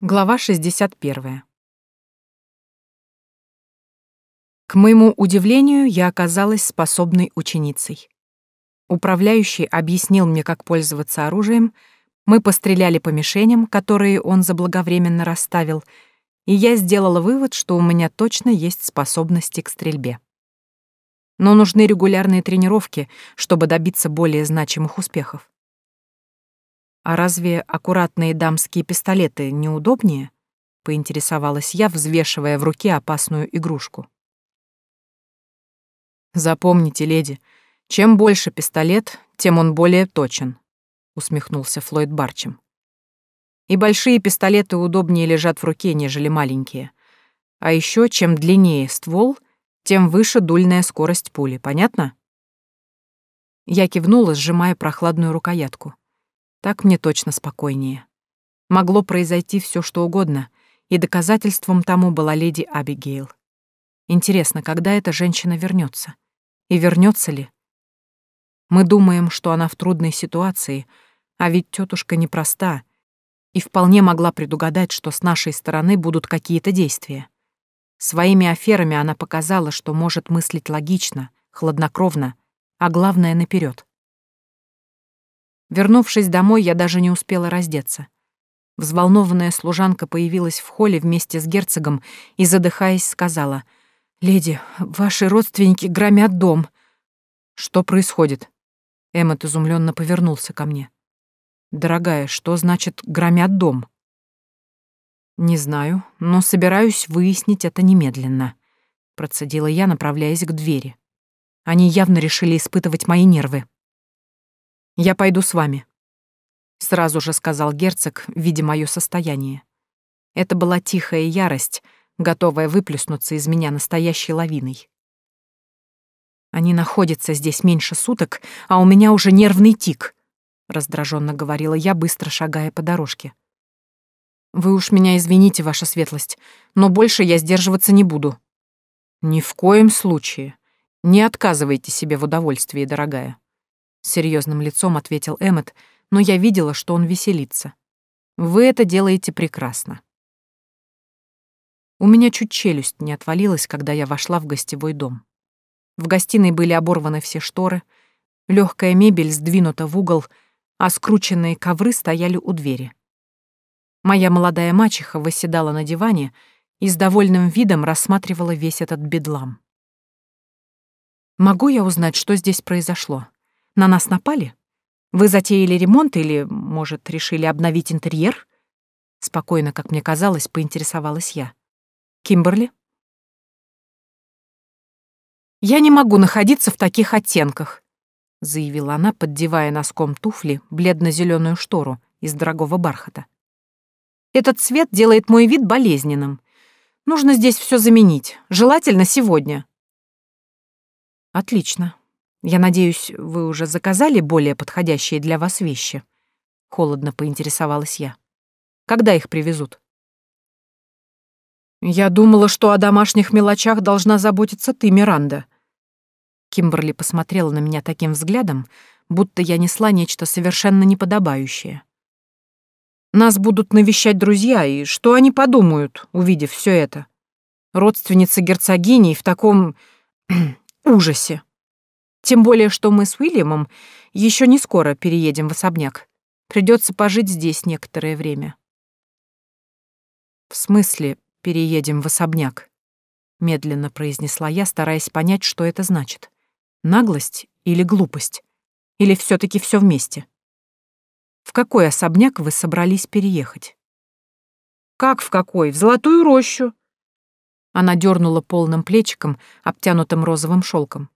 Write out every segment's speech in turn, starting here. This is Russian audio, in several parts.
Глава 61. К моему удивлению, я оказалась способной ученицей. Управляющий объяснил мне, как пользоваться оружием, мы постреляли по мишеням, которые он заблаговременно расставил, и я сделала вывод, что у меня точно есть способности к стрельбе. Но нужны регулярные тренировки, чтобы добиться более значимых успехов. «А разве аккуратные дамские пистолеты неудобнее?» — поинтересовалась я, взвешивая в руке опасную игрушку. «Запомните, леди, чем больше пистолет, тем он более точен», — усмехнулся Флойд Барчем. «И большие пистолеты удобнее лежат в руке, нежели маленькие. А еще, чем длиннее ствол, тем выше дульная скорость пули, понятно?» Я кивнула, сжимая прохладную рукоятку. Так мне точно спокойнее. Могло произойти все, что угодно, и доказательством тому была леди Абигейл. Интересно, когда эта женщина вернется? И вернется ли? Мы думаем, что она в трудной ситуации, а ведь тетушка непроста и вполне могла предугадать, что с нашей стороны будут какие-то действия. Своими аферами она показала, что может мыслить логично, хладнокровно, а главное — наперед. Вернувшись домой, я даже не успела раздеться. Взволнованная служанка появилась в холле вместе с герцогом и, задыхаясь, сказала, «Леди, ваши родственники громят дом». «Что происходит?» Эммот изумленно повернулся ко мне. «Дорогая, что значит «громят дом»?» «Не знаю, но собираюсь выяснить это немедленно», — процедила я, направляясь к двери. Они явно решили испытывать мои нервы. «Я пойду с вами», — сразу же сказал герцог, видя мое состояние. Это была тихая ярость, готовая выплеснуться из меня настоящей лавиной. «Они находятся здесь меньше суток, а у меня уже нервный тик», — раздраженно говорила я, быстро шагая по дорожке. «Вы уж меня извините, ваша светлость, но больше я сдерживаться не буду». «Ни в коем случае. Не отказывайте себе в удовольствии, дорогая», серьезным лицом ответил Эммет, но я видела, что он веселится. Вы это делаете прекрасно. У меня чуть челюсть не отвалилась, когда я вошла в гостевой дом. В гостиной были оборваны все шторы, легкая мебель сдвинута в угол, а скрученные ковры стояли у двери. Моя молодая мачеха восседала на диване и с довольным видом рассматривала весь этот бедлам. «Могу я узнать, что здесь произошло?» На нас напали? Вы затеяли ремонт или, может, решили обновить интерьер? Спокойно, как мне казалось, поинтересовалась я. Кимберли? Я не могу находиться в таких оттенках, заявила она, поддевая носком туфли бледно-зеленую штору из дорогого бархата. Этот цвет делает мой вид болезненным. Нужно здесь все заменить, желательно сегодня. Отлично. Я надеюсь, вы уже заказали более подходящие для вас вещи? Холодно поинтересовалась я. Когда их привезут? Я думала, что о домашних мелочах должна заботиться ты, Миранда. Кимберли посмотрела на меня таким взглядом, будто я несла нечто совершенно неподобающее. Нас будут навещать друзья, и что они подумают, увидев все это? Родственница герцогини в таком ужасе. Тем более, что мы с Уильямом еще не скоро переедем в особняк. Придется пожить здесь некоторое время. В смысле, переедем в особняк? Медленно произнесла я, стараясь понять, что это значит. Наглость или глупость? Или все таки все вместе? В какой особняк вы собрались переехать? Как в какой? В Золотую рощу. Она дернула полным плечиком, обтянутым розовым шелком.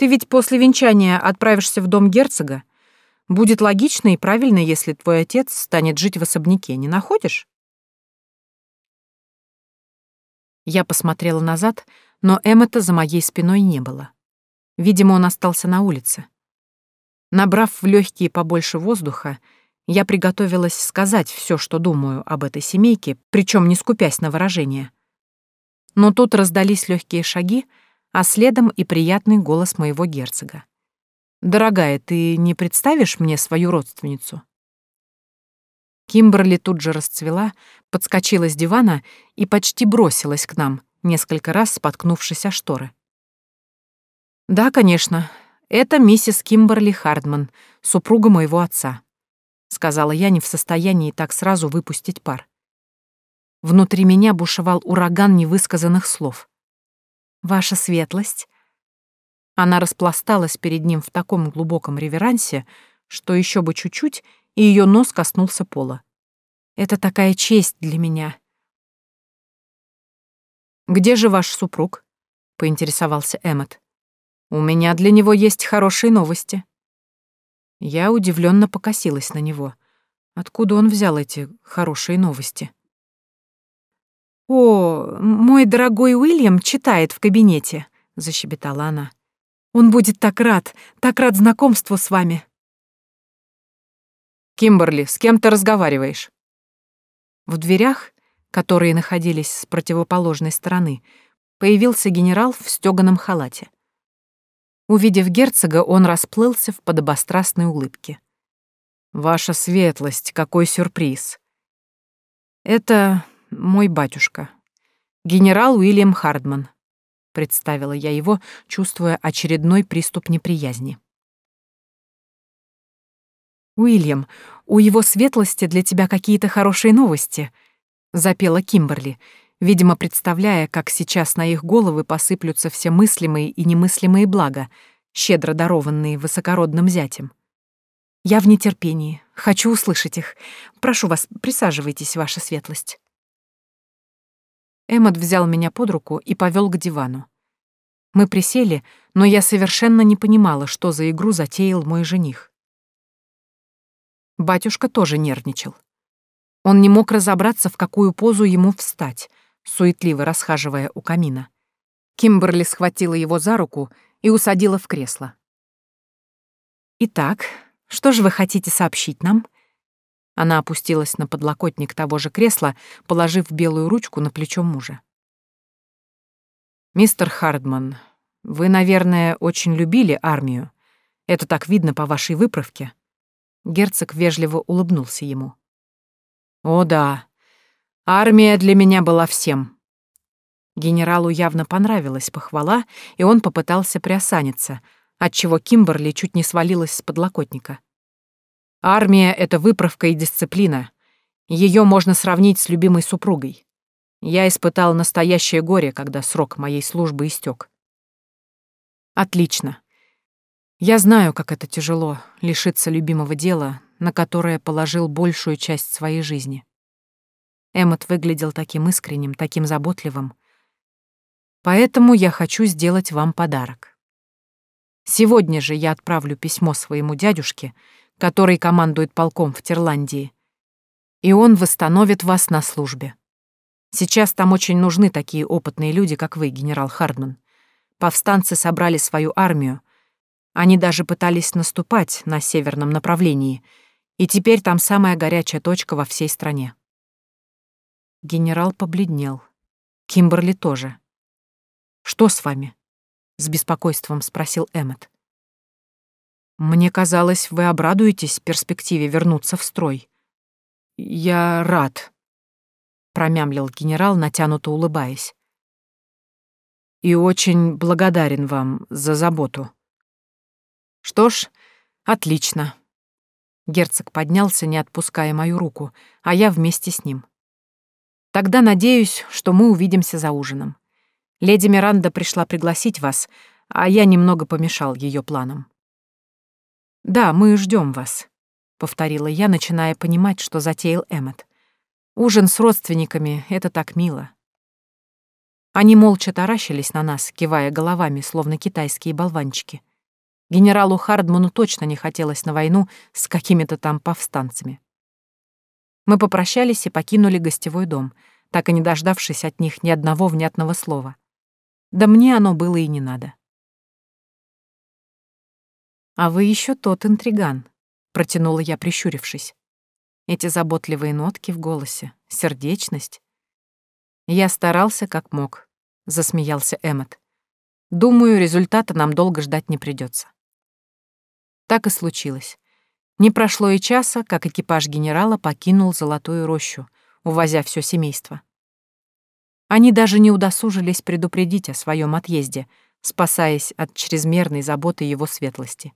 Ты ведь после венчания отправишься в дом герцога. Будет логично и правильно, если твой отец станет жить в особняке, не находишь? Я посмотрела назад, но Эммета за моей спиной не было. Видимо, он остался на улице. Набрав в легкие побольше воздуха, я приготовилась сказать все, что думаю об этой семейке, причем не скупясь на выражение. Но тут раздались легкие шаги, а следом и приятный голос моего герцога. «Дорогая, ты не представишь мне свою родственницу?» Кимберли тут же расцвела, подскочила с дивана и почти бросилась к нам, несколько раз споткнувшись о шторы. «Да, конечно, это миссис Кимберли Хардман, супруга моего отца», сказала я, не в состоянии так сразу выпустить пар. Внутри меня бушевал ураган невысказанных слов. «Ваша светлость?» Она распласталась перед ним в таком глубоком реверансе, что еще бы чуть-чуть, и ее нос коснулся пола. «Это такая честь для меня». «Где же ваш супруг?» — поинтересовался Эммет. «У меня для него есть хорошие новости». Я удивленно покосилась на него. Откуда он взял эти хорошие новости? «О, мой дорогой Уильям читает в кабинете», — защебетала она. «Он будет так рад, так рад знакомству с вами». «Кимберли, с кем ты разговариваешь?» В дверях, которые находились с противоположной стороны, появился генерал в стёганом халате. Увидев герцога, он расплылся в подобострастной улыбке. «Ваша светлость, какой сюрприз!» «Это мой батюшка, генерал Уильям Хардман», — представила я его, чувствуя очередной приступ неприязни. «Уильям, у его светлости для тебя какие-то хорошие новости», — запела Кимберли, видимо, представляя, как сейчас на их головы посыплются все мыслимые и немыслимые блага, щедро дарованные высокородным зятем. «Я в нетерпении. Хочу услышать их. Прошу вас, присаживайтесь, ваша светлость». Эммот взял меня под руку и повел к дивану. Мы присели, но я совершенно не понимала, что за игру затеял мой жених. Батюшка тоже нервничал. Он не мог разобраться, в какую позу ему встать, суетливо расхаживая у камина. Кимберли схватила его за руку и усадила в кресло. «Итак, что же вы хотите сообщить нам?» Она опустилась на подлокотник того же кресла, положив белую ручку на плечо мужа. «Мистер Хардман, вы, наверное, очень любили армию. Это так видно по вашей выправке». Герцог вежливо улыбнулся ему. «О да, армия для меня была всем». Генералу явно понравилась похвала, и он попытался приосаниться, отчего Кимберли чуть не свалилась с подлокотника. Армия — это выправка и дисциплина. Ее можно сравнить с любимой супругой. Я испытал настоящее горе, когда срок моей службы истек. Отлично. Я знаю, как это тяжело — лишиться любимого дела, на которое положил большую часть своей жизни. Эммот выглядел таким искренним, таким заботливым. Поэтому я хочу сделать вам подарок. Сегодня же я отправлю письмо своему дядюшке — который командует полком в Тирландии. И он восстановит вас на службе. Сейчас там очень нужны такие опытные люди, как вы, генерал Хардман. Повстанцы собрали свою армию. Они даже пытались наступать на северном направлении, и теперь там самая горячая точка во всей стране. Генерал побледнел. Кимберли тоже. «Что с вами?» — с беспокойством спросил Эммет. Мне казалось, вы обрадуетесь перспективе вернуться в строй. Я рад, промямлил генерал, натянуто улыбаясь. И очень благодарен вам за заботу. Что ж, отлично. Герцог поднялся, не отпуская мою руку, а я вместе с ним. Тогда надеюсь, что мы увидимся за ужином. Леди Миранда пришла пригласить вас, а я немного помешал ее планам. «Да, мы ждем вас», — повторила я, начиная понимать, что затеял Эммет. «Ужин с родственниками — это так мило». Они молча таращились на нас, кивая головами, словно китайские болванчики. Генералу Хардману точно не хотелось на войну с какими-то там повстанцами. Мы попрощались и покинули гостевой дом, так и не дождавшись от них ни одного внятного слова. Да мне оно было и не надо. «А вы еще тот интриган», — протянула я, прищурившись. Эти заботливые нотки в голосе, сердечность. «Я старался как мог», — засмеялся Эммет. «Думаю, результата нам долго ждать не придется. Так и случилось. Не прошло и часа, как экипаж генерала покинул Золотую рощу, увозя все семейство. Они даже не удосужились предупредить о своем отъезде, спасаясь от чрезмерной заботы его светлости.